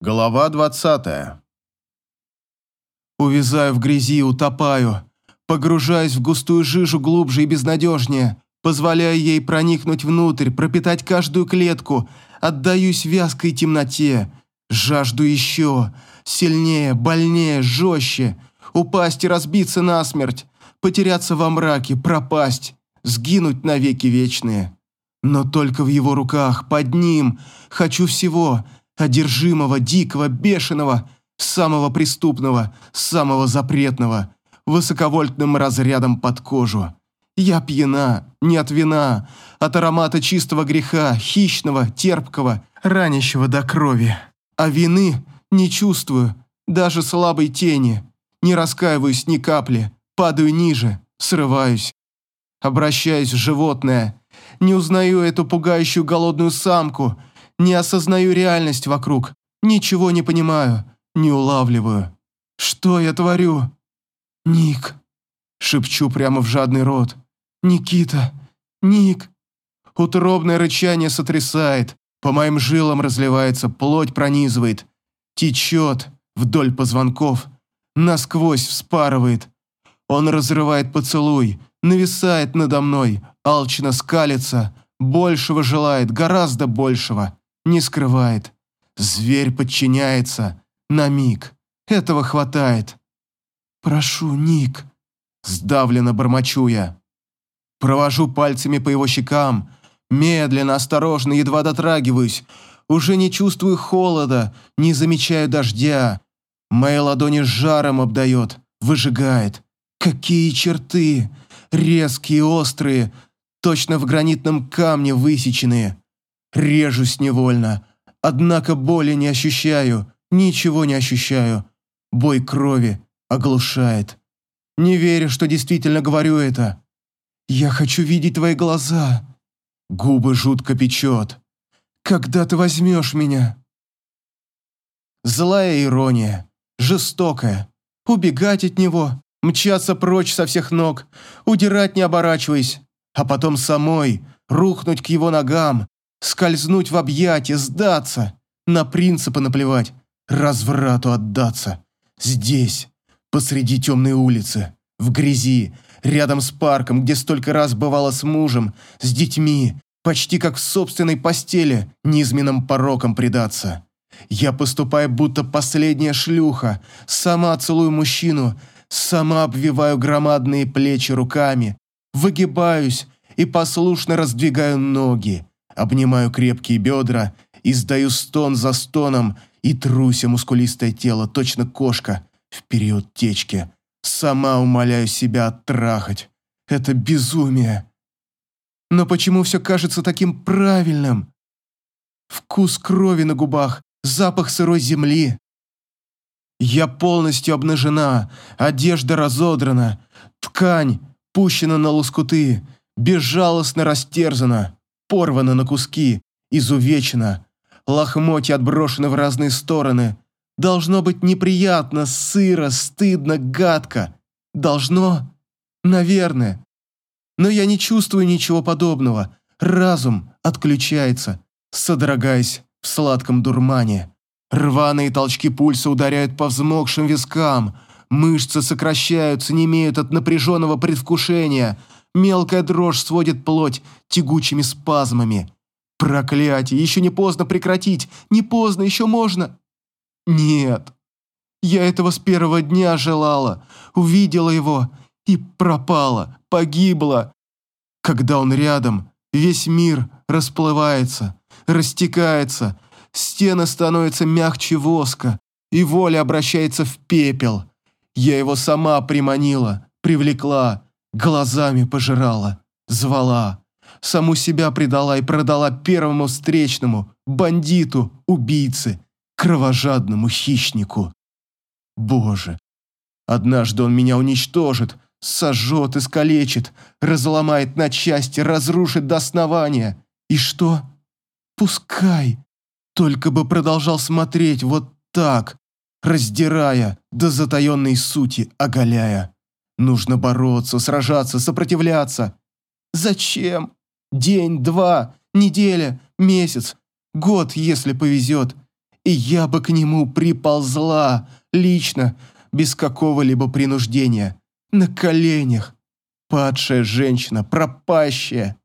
Глава двадцатая. Увязаю в грязи, утопаю, погружаюсь в густую жижу глубже и безнадежнее, позволяю ей проникнуть внутрь, пропитать каждую клетку, отдаюсь вязкой темноте, жажду еще, сильнее, больнее, жестче, упасть и разбиться насмерть, потеряться во мраке, пропасть, сгинуть навеки вечные. Но только в его руках, под ним, хочу всего — одержимого, дикого, бешеного, самого преступного, самого запретного, высоковольтным разрядом под кожу. Я пьяна, не от вина, от аромата чистого греха, хищного, терпкого, ранящего до крови. А вины не чувствую, даже слабой тени. Не раскаиваюсь ни капли, падаю ниже, срываюсь. Обращаюсь в животное. Не узнаю эту пугающую голодную самку, не осознаю реальность вокруг. Ничего не понимаю, не улавливаю. Что я творю? Ник. Шепчу прямо в жадный рот. Никита. Ник. Утробное рычание сотрясает. По моим жилам разливается, плоть пронизывает. Течет вдоль позвонков. Насквозь вспарывает. Он разрывает поцелуй, нависает надо мной, алчно скалится, большего желает, гораздо большего не скрывает. Зверь подчиняется. На миг. Этого хватает. «Прошу, Ник», – сдавленно бормочу я. Провожу пальцами по его щекам, медленно, осторожно, едва дотрагиваюсь. Уже не чувствую холода, не замечаю дождя. Мои ладони жаром обдает, выжигает. Какие черты! Резкие, острые, точно в гранитном камне высеченные. Режусь невольно. Однако боли не ощущаю, ничего не ощущаю. Бой крови оглушает. Не верю, что действительно говорю это. Я хочу видеть твои глаза. Губы жутко печет. Когда ты возьмешь меня? Злая ирония, жестокая. Убегать от него, мчаться прочь со всех ног, удирать не оборачиваясь, а потом самой рухнуть к его ногам, Скользнуть в объятия, сдаться. На принципы наплевать. Разврату отдаться. Здесь, посреди темной улицы, в грязи, рядом с парком, где столько раз бывало с мужем, с детьми, почти как в собственной постели, низменным пороком предаться. Я поступаю будто последняя шлюха, сама целую мужчину, сама обвиваю громадные плечи руками, выгибаюсь и послушно раздвигаю ноги, обнимаю крепкие бедра, издаю стон за стоном и труся мускулистое тело, точно кошка, в период течки. Сама умоляю себя оттрахать. Это безумие. Но почему все кажется таким правильным? Вкус крови на губах, запах сырой земли. Я полностью обнажена, одежда разодрана, ткань пущена на лоскуты, безжалостно растерзана порвана на куски, изувечена, лохмотья отброшены в разные стороны. Должно быть неприятно, сыро, стыдно, гадко. Должно? Наверное. Но я не чувствую ничего подобного. Разум отключается, содрогаясь в сладком дурмане. Рваные толчки пульса ударяют по взмокшим вискам. Мышцы сокращаются, не имеют от напряженного предвкушения – Мелкая дрожь сводит плоть тягучими спазмами. Проклятие, еще не поздно прекратить, не поздно, еще можно. Нет, я этого с первого дня желала, увидела его и пропала, погибла. Когда он рядом, весь мир расплывается, растекается, стены становятся мягче воска, и воля обращается в пепел. Я его сама приманила, привлекла, Глазами пожирала, звала, саму себя предала и продала первому встречному, бандиту, убийце, кровожадному хищнику. Боже, однажды он меня уничтожит, сожжет, искалечит, разломает на части, разрушит до основания. И что? Пускай. Только бы продолжал смотреть вот так, раздирая до затаенной сути оголяя. Нужно бороться, сражаться, сопротивляться. Зачем? День, два, неделя, месяц, год, если повезет. и я бы к нему приползла, лично, без какого-либо принуждения, на коленях. Падшая женщина, пропащая.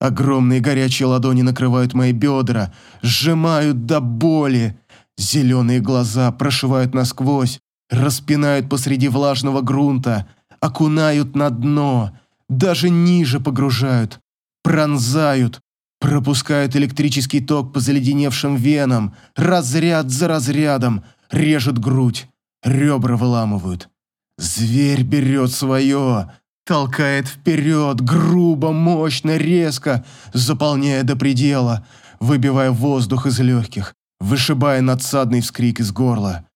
Огромные горячие ладони накрывают мои бедра, сжимают до боли. Зеленые глаза прошивают насквозь, распинают посреди влажного грунта, окунают на дно, даже ниже погружают, пронзают, пропускают электрический ток по заледеневшим венам, разряд за разрядом, режут грудь, ребра выламывают. Зверь берет свое, толкает вперед, грубо, мощно, резко, заполняя до предела, выбивая воздух из легких, вышибая надсадный вскрик из горла.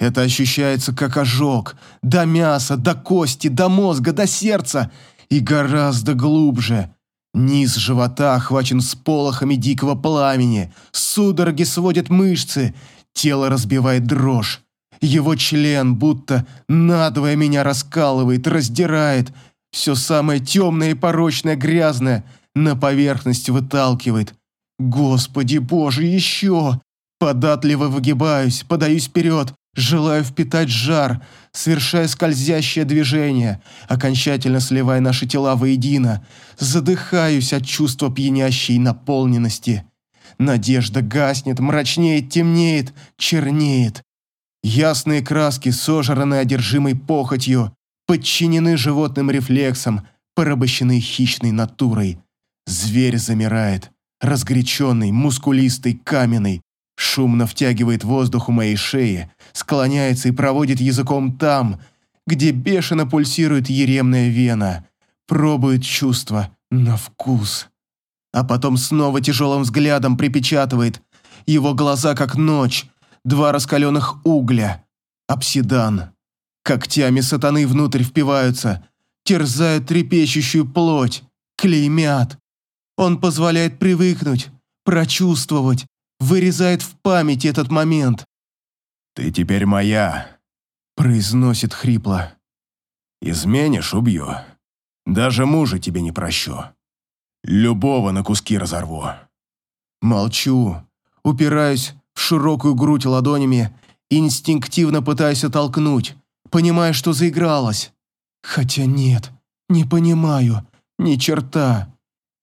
Это ощущается как ожог, до мяса, до кости, до мозга, до сердца и гораздо глубже. Низ живота охвачен сполохами дикого пламени, судороги сводят мышцы, тело разбивает дрожь. Его член будто надвое меня раскалывает, раздирает, все самое темное и порочное, грязное на поверхность выталкивает. Господи боже, еще! Податливо выгибаюсь, подаюсь вперед, желаю впитать жар, совершая скользящее движение, окончательно сливая наши тела воедино, задыхаюсь от чувства пьянящей наполненности. Надежда гаснет, мрачнеет, темнеет, чернеет. Ясные краски, сожранные одержимой похотью, подчинены животным рефлексам, порабощены хищной натурой. Зверь замирает, разгоряченный, мускулистый, каменный, шумно втягивает воздух у моей шеи, склоняется и проводит языком там, где бешено пульсирует еремная вена, пробует чувство на вкус. А потом снова тяжелым взглядом припечатывает его глаза как ночь, два раскаленных угля, обсидан. Когтями сатаны внутрь впиваются, терзают трепещущую плоть, клеймят. Он позволяет привыкнуть, прочувствовать, вырезает в памяти этот момент. «Ты теперь моя», — произносит хрипло. «Изменишь — убью. Даже мужа тебе не прощу. Любого на куски разорву». Молчу, упираюсь в широкую грудь ладонями, инстинктивно пытаюсь оттолкнуть, понимая, что заигралась. Хотя нет, не понимаю, ни черта.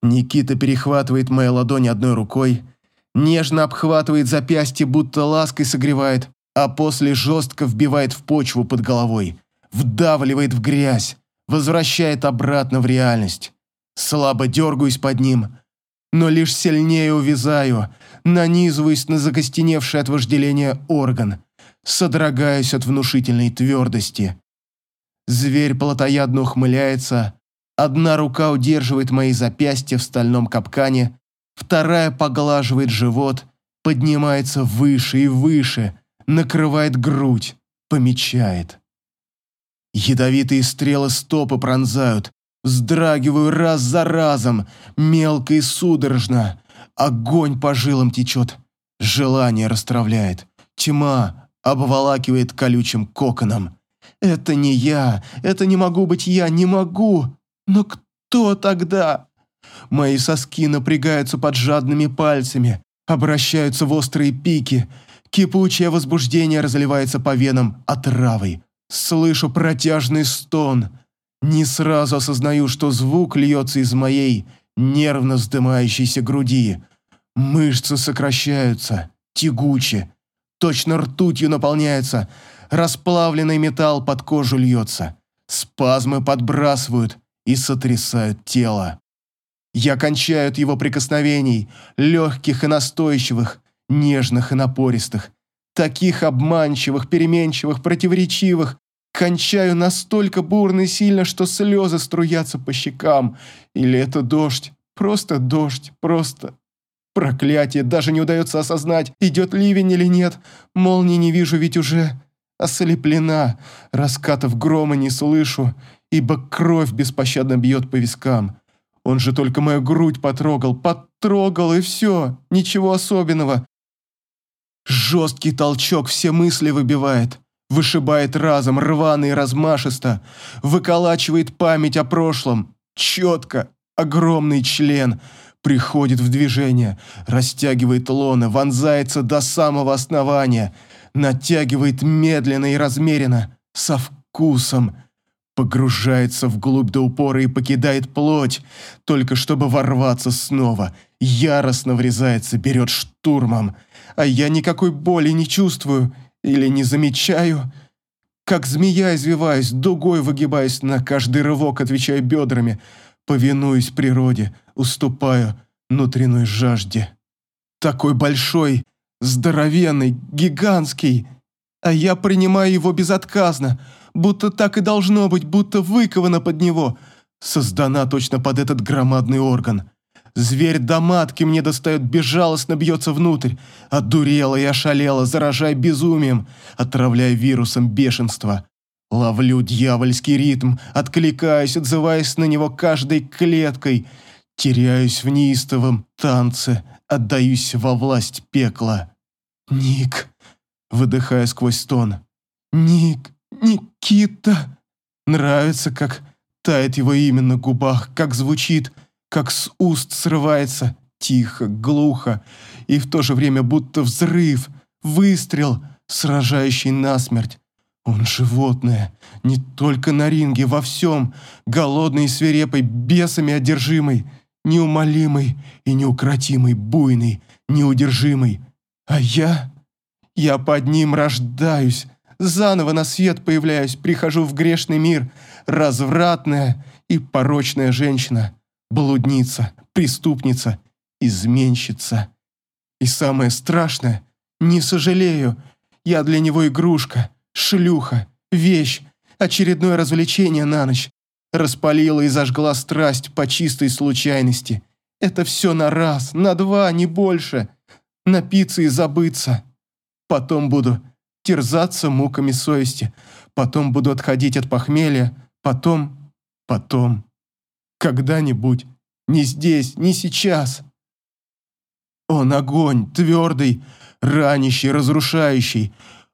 Никита перехватывает мои ладони одной рукой, нежно обхватывает запястье, будто лаской согревает, а после жестко вбивает в почву под головой, вдавливает в грязь, возвращает обратно в реальность. Слабо дергаюсь под ним, но лишь сильнее увязаю, нанизываюсь на закостеневший от вожделения орган, содрогаюсь от внушительной твердости. Зверь плотоядно ухмыляется, одна рука удерживает мои запястья в стальном капкане, вторая поглаживает живот, поднимается выше и выше, накрывает грудь, помечает. Ядовитые стрелы стопы пронзают, вздрагиваю раз за разом, мелко и судорожно. Огонь по жилам течет, желание расстравляет. Тьма обволакивает колючим коконом. «Это не я, это не могу быть я, не могу! Но кто тогда?» Мои соски напрягаются под жадными пальцами, обращаются в острые пики. Кипучее возбуждение разливается по венам отравой. Слышу протяжный стон. Не сразу осознаю, что звук льется из моей нервно вздымающейся груди. Мышцы сокращаются, тягуче, точно ртутью наполняется, расплавленный металл под кожу льется. Спазмы подбрасывают и сотрясают тело. Я кончаю от его прикосновений, легких и настойчивых, нежных и напористых, таких обманчивых, переменчивых, противоречивых, кончаю настолько бурно и сильно, что слезы струятся по щекам. Или это дождь, просто дождь, просто Проклятие, даже не удается осознать, идет ливень или нет. Молнии не вижу, ведь уже ослеплена. Раскатов грома не слышу, ибо кровь беспощадно бьет по вискам. Он же только мою грудь потрогал, потрогал и все, ничего особенного. Жесткий толчок все мысли выбивает, вышибает разом, рвано и размашисто, выколачивает память о прошлом, четко, огромный член — приходит в движение, растягивает лона, вонзается до самого основания, натягивает медленно и размеренно, со вкусом, погружается вглубь до упора и покидает плоть, только чтобы ворваться снова, яростно врезается, берет штурмом, а я никакой боли не чувствую или не замечаю, как змея извиваюсь, дугой выгибаюсь на каждый рывок, отвечая бедрами, повинуюсь природе, уступаю внутренней жажде. Такой большой, здоровенный, гигантский, а я принимаю его безотказно, будто так и должно быть, будто выковано под него, создана точно под этот громадный орган. Зверь до матки мне достает, безжалостно бьется внутрь, одурела и ошалела, заражая безумием, отравляя вирусом бешенства. Ловлю дьявольский ритм, откликаюсь, отзываясь на него каждой клеткой, теряюсь в неистовом танце, отдаюсь во власть пекла. «Ник!» — выдыхая сквозь стон. «Ник! Никита!» Нравится, как тает его имя на губах, как звучит, как с уст срывается, тихо, глухо, и в то же время будто взрыв, выстрел, сражающий насмерть. Он животное, не только на ринге, во всем, голодный и свирепый, бесами одержимый, неумолимый и неукротимый, буйный, неудержимый. А я... Я под ним рождаюсь, заново на свет появляюсь, прихожу в грешный мир, развратная и порочная женщина, блудница, преступница, изменщица. И самое страшное, не сожалею, я для него игрушка, Шлюха, вещь, очередное развлечение на ночь. Распалила и зажгла страсть по чистой случайности. Это все на раз, на два, не больше. Напиться и забыться. Потом буду терзаться муками совести. Потом буду отходить от похмелья. Потом, потом. Когда-нибудь. Не здесь, не сейчас. Он огонь, твердый, ранящий, разрушающий,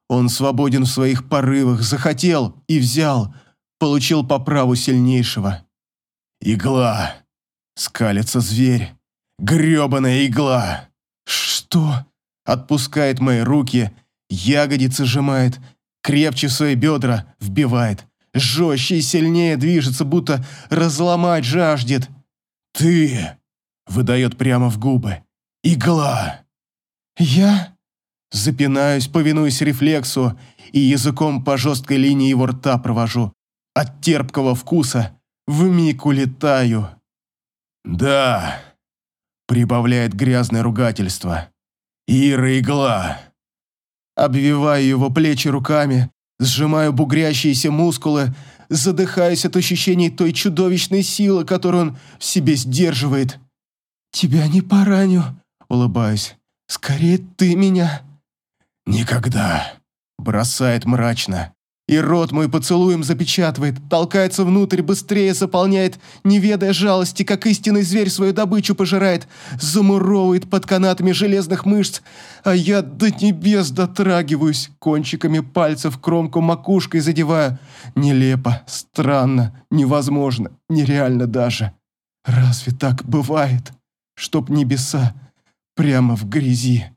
он свободен в своих порывах, захотел и взял, получил по праву сильнейшего. Игла. Скалится зверь. Грёбаная игла. Что? Отпускает мои руки, ягодицы сжимает, крепче свои бедра вбивает. Жестче и сильнее движется, будто разломать жаждет. «Ты!» — выдает прямо в губы. «Игла!» «Я?» Запинаюсь, повинуюсь рефлексу и языком по жесткой линии его рта провожу. От терпкого вкуса вмиг улетаю. «Да», — прибавляет грязное ругательство. «Ира игла». Обвиваю его плечи руками, сжимаю бугрящиеся мускулы, задыхаясь от ощущений той чудовищной силы, которую он в себе сдерживает. «Тебя не пораню», — улыбаюсь. «Скорее ты меня». «Никогда!» Бросает мрачно. И рот мой поцелуем запечатывает, толкается внутрь, быстрее заполняет, не ведая жалости, как истинный зверь свою добычу пожирает, замуровывает под канатами железных мышц, а я до небес дотрагиваюсь, кончиками пальцев кромку макушкой задеваю. Нелепо, странно, невозможно, нереально даже. Разве так бывает? Чтоб небеса прямо в грязи.